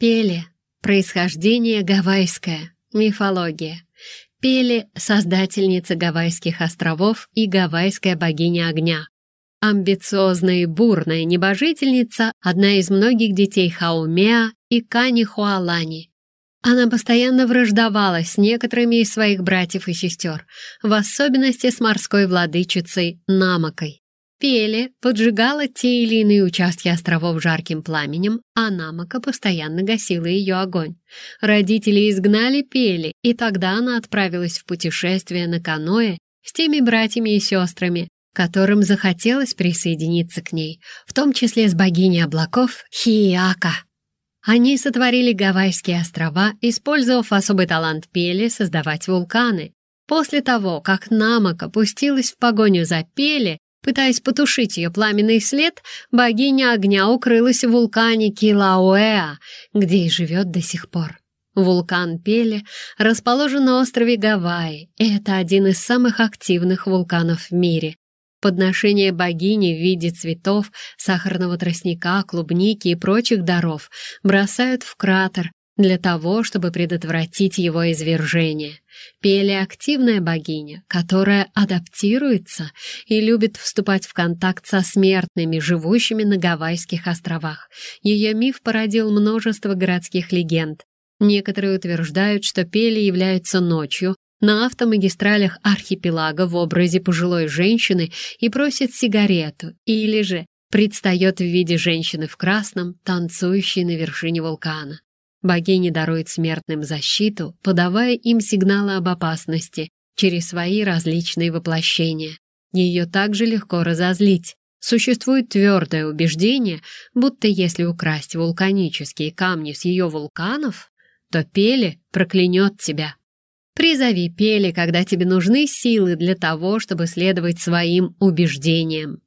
Пели. Происхождение гавайское. Мифология. Пели — создательница Гавайских островов и гавайская богиня огня. Амбициозная и бурная небожительница — одна из многих детей Хаумеа и Кани Хуалани. Она постоянно враждовала с некоторыми из своих братьев и сестер, в особенности с морской владычицей Намакой. Пели, поджигала те или иные участки островов жарким пламенем, а Намака постоянно гасила ее огонь. Родители изгнали Пели, и тогда она отправилась в путешествие на каноэ с теми братьями и сестрами, которым захотелось присоединиться к ней, в том числе с богиней облаков Хиака. Они сотворили Гавайские острова, использовав особый талант Пели создавать вулканы. После того, как Намака пустилась в погоню за Пели, Пытаясь потушить ее пламенный след, богиня огня укрылась в вулкане Килауэа, где и живет до сих пор. Вулкан Пеле расположен на острове Гавайи, и это один из самых активных вулканов в мире. Подношение богини в виде цветов, сахарного тростника, клубники и прочих даров бросают в кратер для того, чтобы предотвратить его извержение. Пели активная богиня, которая адаптируется и любит вступать в контакт со смертными, живущими на Гавайских островах. Ее миф породил множество городских легенд. Некоторые утверждают, что Пели является ночью, на автомагистралях архипелага в образе пожилой женщины и просит сигарету, или же предстает в виде женщины в красном, танцующей на вершине вулкана. Богиня дарует смертным защиту, подавая им сигналы об опасности через свои различные воплощения. Ее также легко разозлить. Существует твердое убеждение, будто если украсть вулканические камни с ее вулканов, то Пели проклянет тебя. Призови Пели, когда тебе нужны силы для того, чтобы следовать своим убеждениям.